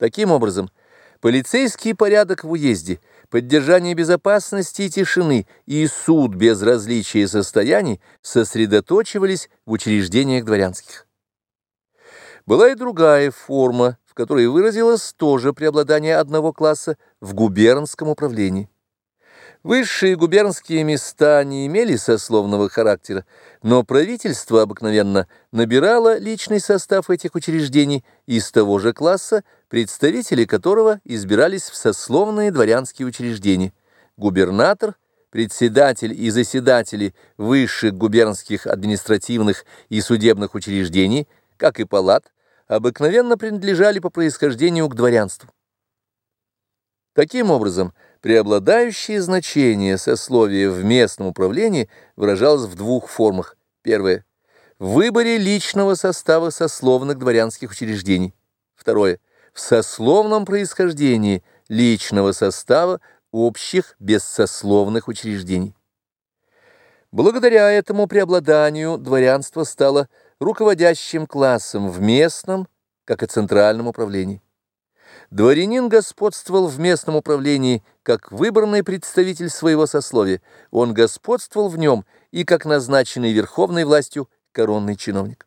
Таким образом, полицейский порядок в уезде, поддержание безопасности и тишины и суд без различия состояний сосредоточивались в учреждениях дворянских. Была и другая форма, в которой выразилось тоже преобладание одного класса в губернском управлении. Высшие губернские места не имели сословного характера, но правительство обыкновенно набирало личный состав этих учреждений из того же класса, представители которого избирались в сословные дворянские учреждения. Губернатор, председатель и заседатели высших губернских административных и судебных учреждений, как и палат, обыкновенно принадлежали по происхождению к дворянству. Таким образом, преобладающее значение сословия в местном управлении выражалось в двух формах. Первое – в выборе личного состава сословных дворянских учреждений. Второе – в сословном происхождении личного состава общих бессословных учреждений. Благодаря этому преобладанию дворянство стало руководящим классом в местном, как и центральном управлении. Дворянин господствовал в местном управлении как выбранный представитель своего сословия, он господствовал в нем и как назначенный верховной властью коронный чиновник.